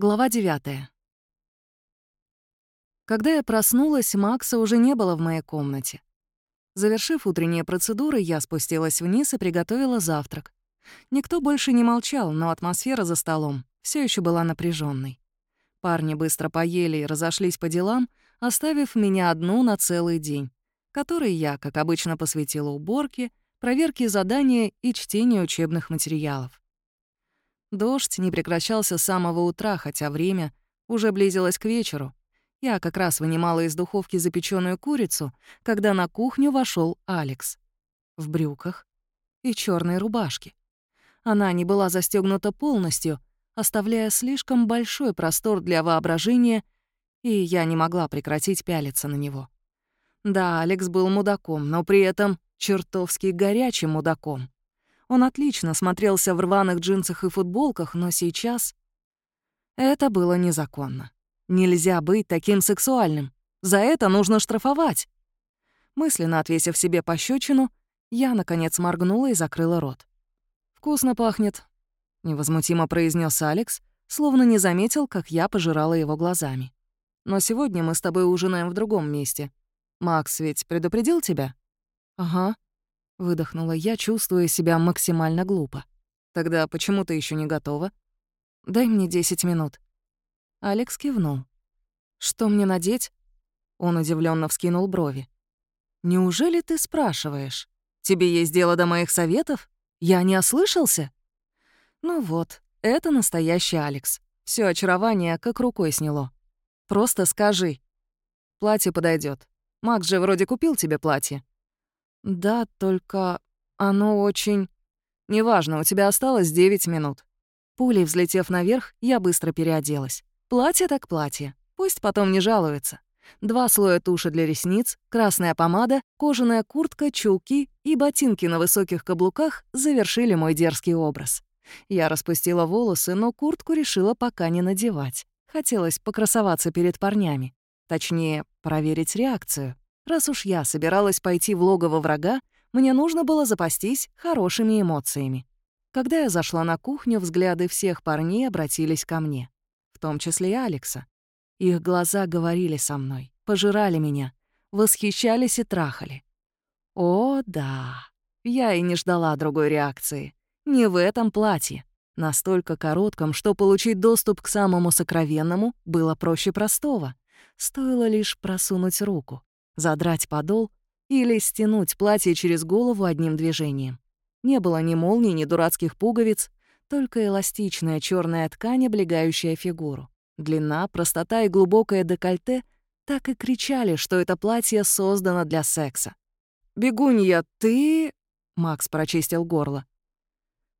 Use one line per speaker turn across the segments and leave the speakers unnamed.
Глава 9. Когда я проснулась, Макса уже не было в моей комнате. Завершив утренние процедуры, я спустилась вниз и приготовила завтрак. Никто больше не молчал, но атмосфера за столом все еще была напряженной. Парни быстро поели и разошлись по делам, оставив меня одну на целый день, который я, как обычно, посвятила уборке, проверке задания и чтению учебных материалов. Дождь не прекращался с самого утра, хотя время уже близилось к вечеру. Я как раз вынимала из духовки запеченную курицу, когда на кухню вошел Алекс. В брюках и черной рубашке. Она не была застегнута полностью, оставляя слишком большой простор для воображения, и я не могла прекратить пялиться на него. Да, Алекс был мудаком, но при этом чертовски горячим мудаком. Он отлично смотрелся в рваных джинсах и футболках, но сейчас... Это было незаконно. Нельзя быть таким сексуальным. За это нужно штрафовать. Мысленно отвесив себе пощечину, я, наконец, моргнула и закрыла рот. «Вкусно пахнет», — невозмутимо произнес Алекс, словно не заметил, как я пожирала его глазами. «Но сегодня мы с тобой ужинаем в другом месте. Макс ведь предупредил тебя?» «Ага», Выдохнула я, чувствуя себя максимально глупо. «Тогда почему ты еще не готова?» «Дай мне 10 минут». Алекс кивнул. «Что мне надеть?» Он удивленно вскинул брови. «Неужели ты спрашиваешь? Тебе есть дело до моих советов? Я не ослышался?» «Ну вот, это настоящий Алекс. Все очарование как рукой сняло. Просто скажи. Платье подойдет. Макс же вроде купил тебе платье. «Да, только оно очень...» «Неважно, у тебя осталось 9 минут». Пулей взлетев наверх, я быстро переоделась. Платье так платье. Пусть потом не жалуется. Два слоя туши для ресниц, красная помада, кожаная куртка, чулки и ботинки на высоких каблуках завершили мой дерзкий образ. Я распустила волосы, но куртку решила пока не надевать. Хотелось покрасоваться перед парнями. Точнее, проверить реакцию. Раз уж я собиралась пойти в логово врага, мне нужно было запастись хорошими эмоциями. Когда я зашла на кухню, взгляды всех парней обратились ко мне, в том числе и Алекса. Их глаза говорили со мной, пожирали меня, восхищались и трахали. О, да, я и не ждала другой реакции. Не в этом платье. Настолько коротком, что получить доступ к самому сокровенному было проще простого. Стоило лишь просунуть руку задрать подол или стянуть платье через голову одним движением. Не было ни молний, ни дурацких пуговиц, только эластичная черная ткань, облегающая фигуру. Длина, простота и глубокое декольте так и кричали, что это платье создано для секса. «Бегунья, ты...» — Макс прочистил горло.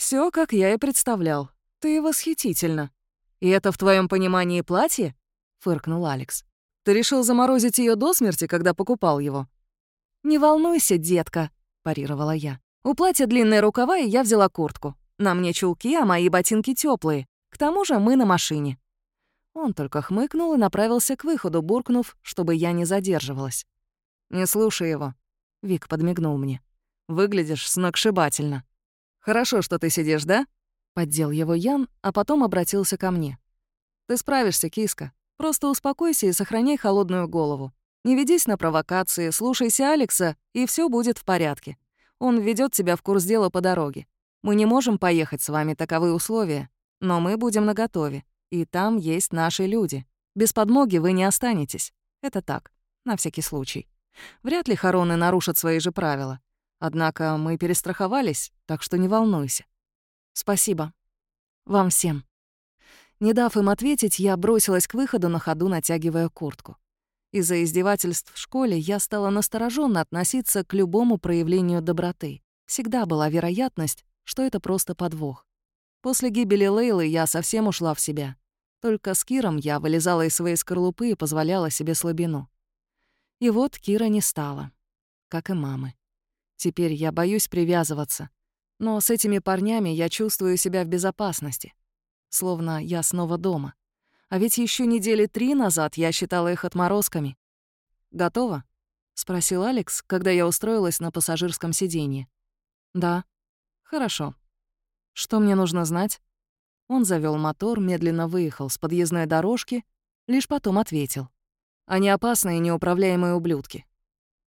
Все, как я и представлял. Ты восхитительно. И это в твоем понимании платье?» — фыркнул Алекс. Ты решил заморозить ее до смерти, когда покупал его?» «Не волнуйся, детка», — парировала я. «У платья длинные рукава, и я взяла куртку. На мне чулки, а мои ботинки теплые. К тому же мы на машине». Он только хмыкнул и направился к выходу, буркнув, чтобы я не задерживалась. «Не слушай его», — Вик подмигнул мне. «Выглядишь сногсшибательно». «Хорошо, что ты сидишь, да?» — поддел его Ян, а потом обратился ко мне. «Ты справишься, киска. Просто успокойся и сохраняй холодную голову. Не ведись на провокации, слушайся Алекса, и все будет в порядке. Он ведет тебя в курс дела по дороге. Мы не можем поехать с вами, таковы условия. Но мы будем наготове. И там есть наши люди. Без подмоги вы не останетесь. Это так, на всякий случай. Вряд ли хороны нарушат свои же правила. Однако мы перестраховались, так что не волнуйся. Спасибо. Вам всем. Не дав им ответить, я бросилась к выходу на ходу, натягивая куртку. Из-за издевательств в школе я стала настороженно относиться к любому проявлению доброты. Всегда была вероятность, что это просто подвох. После гибели Лейлы я совсем ушла в себя. Только с Киром я вылезала из своей скорлупы и позволяла себе слабину. И вот Кира не стала, как и мамы. Теперь я боюсь привязываться. Но с этими парнями я чувствую себя в безопасности словно я снова дома. А ведь еще недели три назад я считала их отморозками. «Готово?» — спросил Алекс, когда я устроилась на пассажирском сиденье. «Да». «Хорошо. Что мне нужно знать?» Он завел мотор, медленно выехал с подъездной дорожки, лишь потом ответил. «Они опасные неуправляемые ублюдки.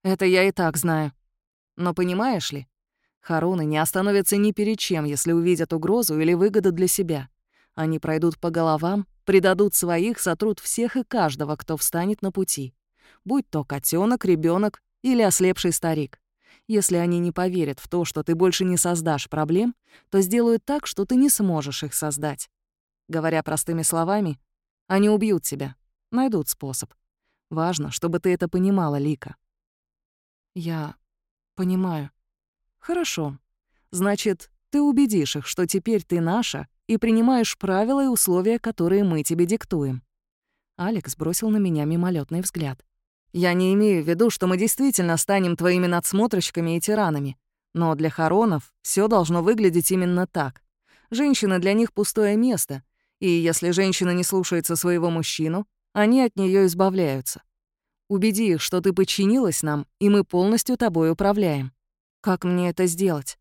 Это я и так знаю. Но понимаешь ли, Харуны не остановятся ни перед чем, если увидят угрозу или выгоду для себя. Они пройдут по головам, предадут своих, сотрут всех и каждого, кто встанет на пути. Будь то котенок, ребенок или ослепший старик. Если они не поверят в то, что ты больше не создашь проблем, то сделают так, что ты не сможешь их создать. Говоря простыми словами, они убьют тебя, найдут способ. Важно, чтобы ты это понимала, Лика. Я понимаю. Хорошо. Значит, ты убедишь их, что теперь ты наша, и принимаешь правила и условия, которые мы тебе диктуем. Алекс бросил на меня мимолетный взгляд. Я не имею в виду, что мы действительно станем твоими надсмотрщиками и тиранами. Но для хоронов все должно выглядеть именно так. Женщина для них пустое место, и если женщина не слушается своего мужчину, они от нее избавляются. Убеди их, что ты подчинилась нам, и мы полностью тобой управляем. Как мне это сделать?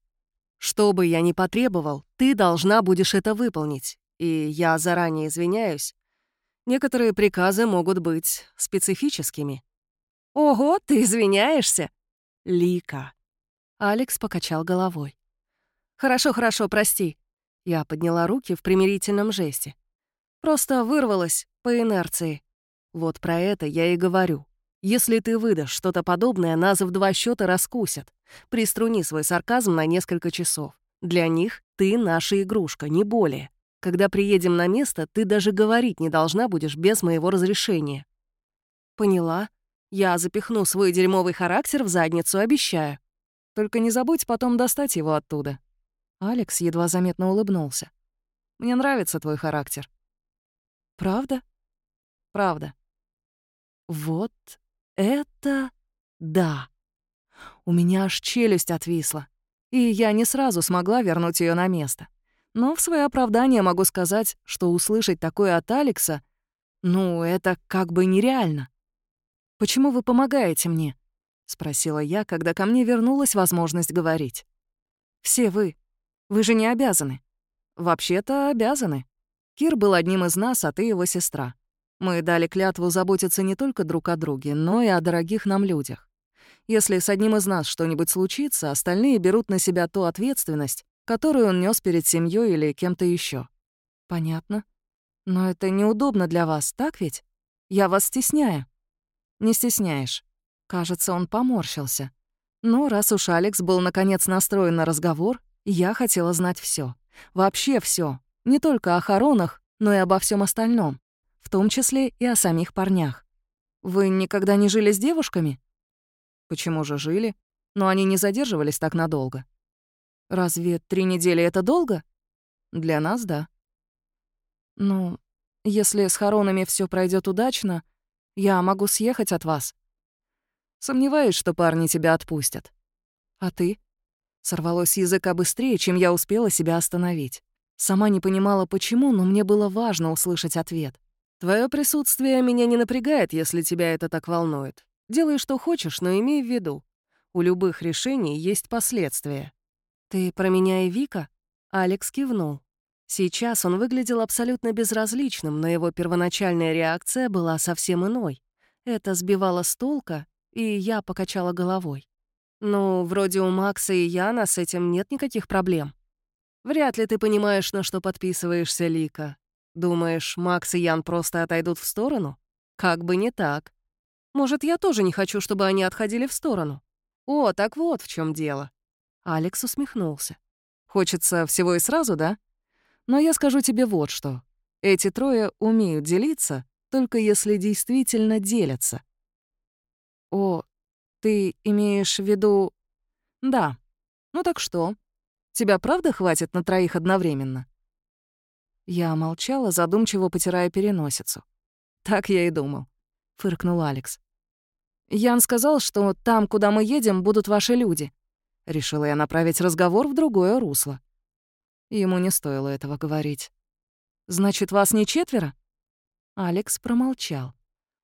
Что бы я ни потребовал, ты должна будешь это выполнить. И я заранее извиняюсь. Некоторые приказы могут быть специфическими. «Ого, ты извиняешься?» «Лика». Алекс покачал головой. «Хорошо, хорошо, прости». Я подняла руки в примирительном жесте. Просто вырвалась по инерции. Вот про это я и говорю. Если ты выдашь что-то подобное, нас в два счета раскусят. Приструни свой сарказм на несколько часов. Для них ты наша игрушка, не более. Когда приедем на место, ты даже говорить не должна будешь без моего разрешения. Поняла. Я запихну свой дерьмовый характер в задницу, обещаю. Только не забудь потом достать его оттуда». Алекс едва заметно улыбнулся. «Мне нравится твой характер». «Правда?» «Правда». «Вот это да!» У меня аж челюсть отвисла, и я не сразу смогла вернуть ее на место. Но в свое оправдание могу сказать, что услышать такое от Алекса, ну, это как бы нереально. «Почему вы помогаете мне?» — спросила я, когда ко мне вернулась возможность говорить. «Все вы. Вы же не обязаны». «Вообще-то обязаны. Кир был одним из нас, а ты его сестра. Мы дали клятву заботиться не только друг о друге, но и о дорогих нам людях. Если с одним из нас что-нибудь случится, остальные берут на себя ту ответственность, которую он нес перед семьей или кем-то еще. Понятно. Но это неудобно для вас, так ведь? Я вас стесняю. Не стесняешь. Кажется, он поморщился. Но раз уж Алекс был наконец настроен на разговор, я хотела знать все, Вообще все, Не только о хоронах, но и обо всем остальном. В том числе и о самих парнях. Вы никогда не жили с девушками? Почему же жили? Но они не задерживались так надолго. Разве три недели — это долго? Для нас — да. Ну, если с хоронами все пройдет удачно, я могу съехать от вас. Сомневаюсь, что парни тебя отпустят. А ты? Сорвалось языка быстрее, чем я успела себя остановить. Сама не понимала, почему, но мне было важно услышать ответ. Твое присутствие меня не напрягает, если тебя это так волнует. Делай, что хочешь, но имей в виду. У любых решений есть последствия. Ты про меня и Вика? Алекс кивнул. Сейчас он выглядел абсолютно безразличным, но его первоначальная реакция была совсем иной. Это сбивало с толка, и я покачала головой. «Ну, вроде у Макса и Яна с этим нет никаких проблем». «Вряд ли ты понимаешь, на что подписываешься, Лика. Думаешь, Макс и Ян просто отойдут в сторону? Как бы не так. Может, я тоже не хочу, чтобы они отходили в сторону? О, так вот в чем дело». Алекс усмехнулся. «Хочется всего и сразу, да?» Но я скажу тебе вот что. Эти трое умеют делиться, только если действительно делятся. О, ты имеешь в виду... Да. Ну так что? Тебя правда хватит на троих одновременно? Я молчала, задумчиво потирая переносицу. Так я и думал, — фыркнул Алекс. Ян сказал, что там, куда мы едем, будут ваши люди. Решила я направить разговор в другое русло. Ему не стоило этого говорить. «Значит, вас не четверо?» Алекс промолчал.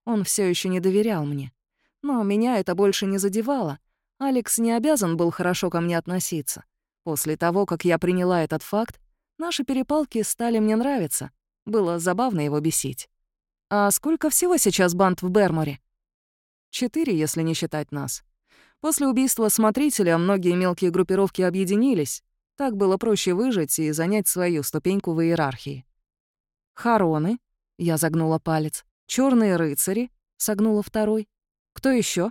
Он все еще не доверял мне. Но меня это больше не задевало. Алекс не обязан был хорошо ко мне относиться. После того, как я приняла этот факт, Наши перепалки стали мне нравиться. Было забавно его бесить. «А сколько всего сейчас банд в Берморе?» «Четыре, если не считать нас. После убийства смотрителя многие мелкие группировки объединились. Так было проще выжить и занять свою ступеньку в иерархии. «Хароны?» — я загнула палец. Черные рыцари?» — согнула второй. «Кто еще?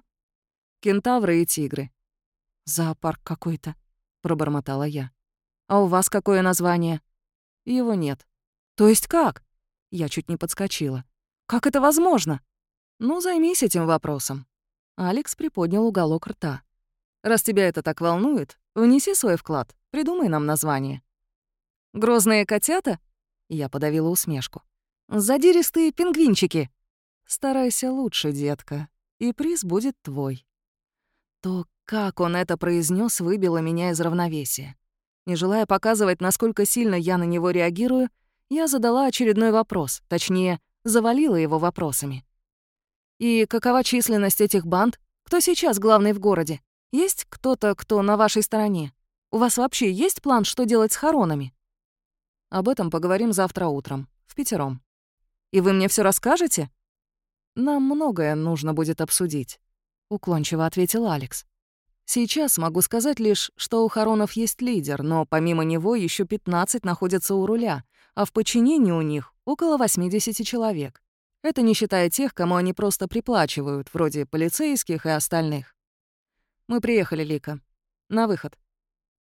«Кентавры и тигры». «Зоопарк какой-то», — пробормотала я. «А у вас какое название?» «Его нет». «То есть как?» Я чуть не подскочила. «Как это возможно?» «Ну, займись этим вопросом». Алекс приподнял уголок рта. «Раз тебя это так волнует, внеси свой вклад, придумай нам название». «Грозные котята?» Я подавила усмешку. «Задиристые пингвинчики!» «Старайся лучше, детка, и приз будет твой». То, как он это произнес, выбило меня из равновесия. Не желая показывать, насколько сильно я на него реагирую, я задала очередной вопрос, точнее, завалила его вопросами. «И какова численность этих банд? Кто сейчас главный в городе? Есть кто-то, кто на вашей стороне? У вас вообще есть план, что делать с хоронами?» «Об этом поговорим завтра утром, в пятером. И вы мне все расскажете?» «Нам многое нужно будет обсудить», — уклончиво ответил Алекс. Сейчас могу сказать лишь, что у Харонов есть лидер, но помимо него еще 15 находятся у руля, а в подчинении у них около 80 человек. Это не считая тех, кому они просто приплачивают, вроде полицейских и остальных. Мы приехали, Лика. На выход.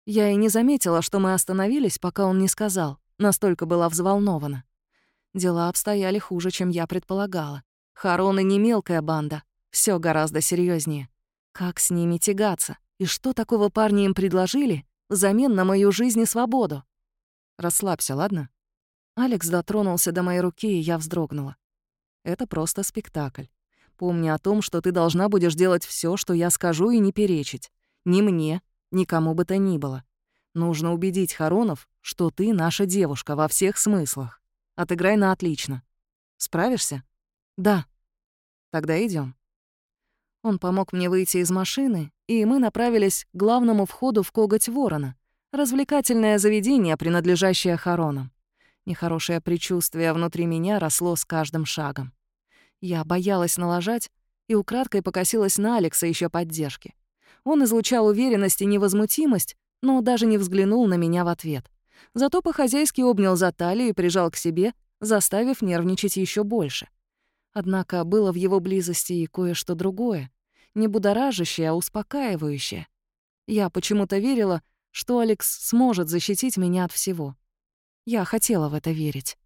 Я и не заметила, что мы остановились, пока он не сказал. Настолько была взволнована. Дела обстояли хуже, чем я предполагала. Хароны не мелкая банда. Все гораздо серьезнее. Как с ними тягаться? И что такого парни им предложили взамен на мою жизнь и свободу? Расслабься, ладно? Алекс дотронулся до моей руки, и я вздрогнула. Это просто спектакль. Помни о том, что ты должна будешь делать все, что я скажу, и не перечить. Ни мне, ни кому бы то ни было. Нужно убедить Харонов, что ты наша девушка во всех смыслах. Отыграй на отлично. Справишься? Да. Тогда идем. Он помог мне выйти из машины, и мы направились к главному входу в коготь ворона, развлекательное заведение, принадлежащее Харонам. Нехорошее предчувствие внутри меня росло с каждым шагом. Я боялась налажать и украдкой покосилась на Алекса еще поддержки. Он излучал уверенность и невозмутимость, но даже не взглянул на меня в ответ. Зато по-хозяйски обнял за талию и прижал к себе, заставив нервничать еще больше. Однако было в его близости и кое-что другое не будоражащее, а успокаивающее. Я почему-то верила, что Алекс сможет защитить меня от всего. Я хотела в это верить.